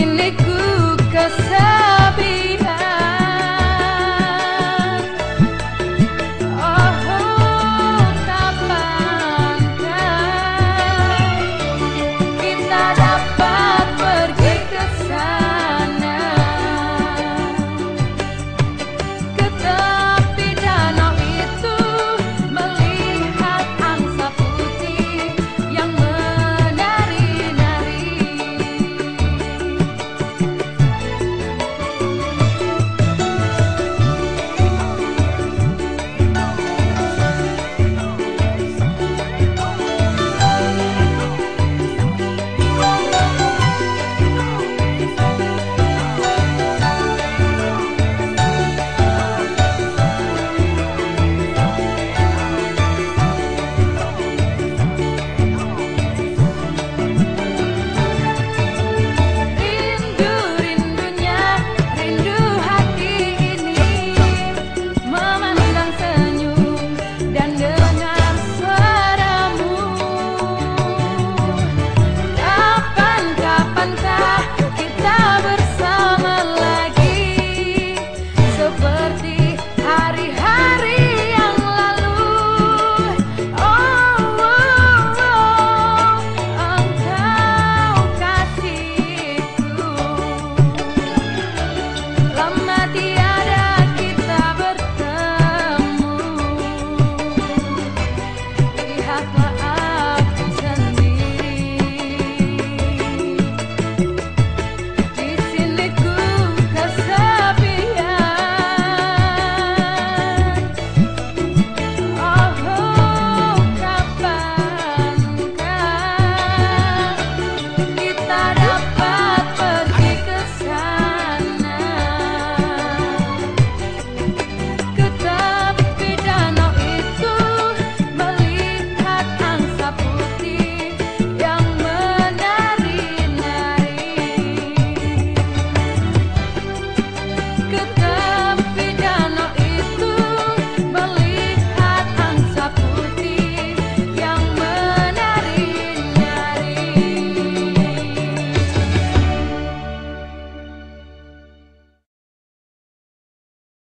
seninle